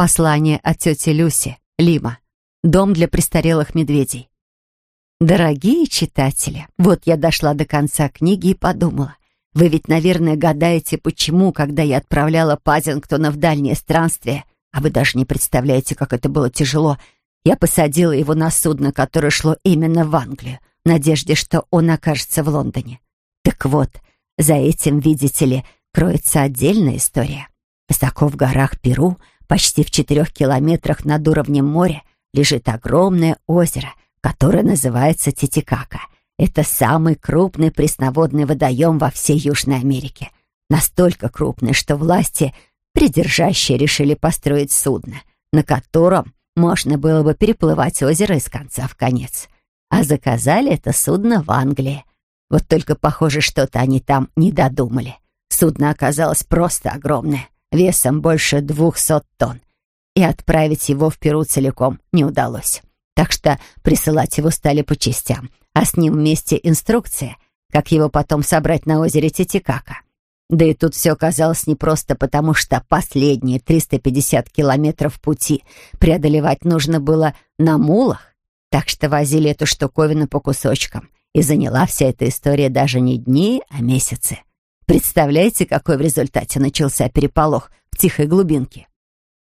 Послание от тети Люси, Лима. Дом для престарелых медведей. Дорогие читатели, вот я дошла до конца книги и подумала. Вы ведь, наверное, гадаете, почему, когда я отправляла Пазингтона в дальнее странствие, а вы даже не представляете, как это было тяжело, я посадила его на судно, которое шло именно в Англию, в надежде, что он окажется в Лондоне. Так вот, за этим, видите ли, кроется отдельная история. Высоко в горах Перу, почти в четырех километрах над уровнем моря, лежит огромное озеро, которое называется Титикака. Это самый крупный пресноводный водоем во всей Южной Америке. Настолько крупный, что власти, придержащие, решили построить судно, на котором можно было бы переплывать озеро из конца в конец. А заказали это судно в Англии. Вот только, похоже, что-то они там не додумали. Судно оказалось просто огромное, весом больше двухсот тонн. И отправить его в Перу целиком не удалось. Так что присылать его стали по частям, а с ним вместе инструкция, как его потом собрать на озере Титикака. Да и тут все оказалось непросто, потому что последние 350 километров пути преодолевать нужно было на мулах, так что возили эту штуковину по кусочкам, и заняла вся эта история даже не дни, а месяцы. Представляете, какой в результате начался переполох в тихой глубинке?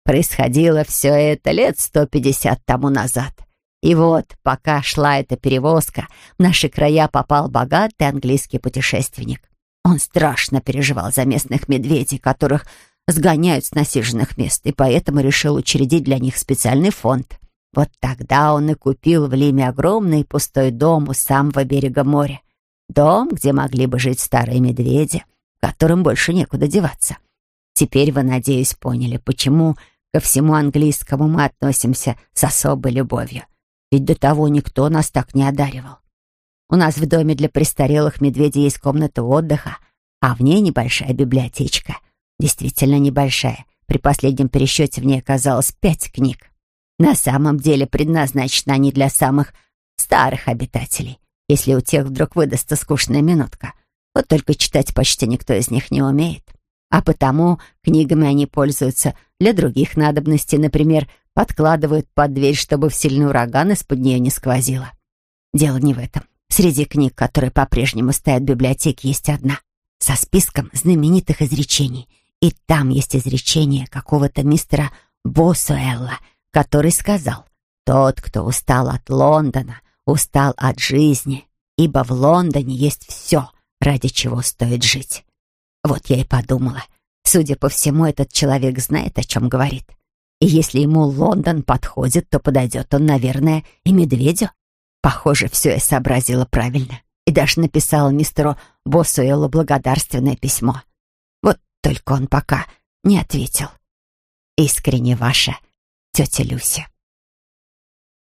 Происходило все это лет 150 тому назад. И вот, пока шла эта перевозка, в наши края попал богатый английский путешественник. Он страшно переживал за местных медведей, которых сгоняют с насиженных мест, и поэтому решил учредить для них специальный фонд. Вот тогда он и купил в Лиме огромный пустой дом у самого берега моря. Дом, где могли бы жить старые медведи, которым больше некуда деваться. Теперь вы, надеюсь, поняли, почему ко всему английскому мы относимся с особой любовью. Ведь до того никто нас так не одаривал. У нас в доме для престарелых медведей есть комната отдыха, а в ней небольшая библиотечка. Действительно небольшая. При последнем пересчете в ней оказалось пять книг. На самом деле предназначены они для самых старых обитателей, если у тех вдруг выдастся скучная минутка. Вот только читать почти никто из них не умеет. А потому книгами они пользуются для других надобностей, например, подкладывают под дверь, чтобы в сильный ураган из-под нее не сквозило. Дело не в этом. Среди книг, которые по-прежнему стоят в библиотеке, есть одна со списком знаменитых изречений. И там есть изречение какого-то мистера Босуэлла, который сказал «Тот, кто устал от Лондона, устал от жизни, ибо в Лондоне есть все, ради чего стоит жить». Вот я и подумала. Судя по всему, этот человек знает, о чем говорит. И если ему Лондон подходит, то подойдет он, наверное, и медведю. Похоже, все я сообразила правильно. И даже написала мистеру Боссуэллу благодарственное письмо. Вот только он пока не ответил. Искренне ваша тетя Люся.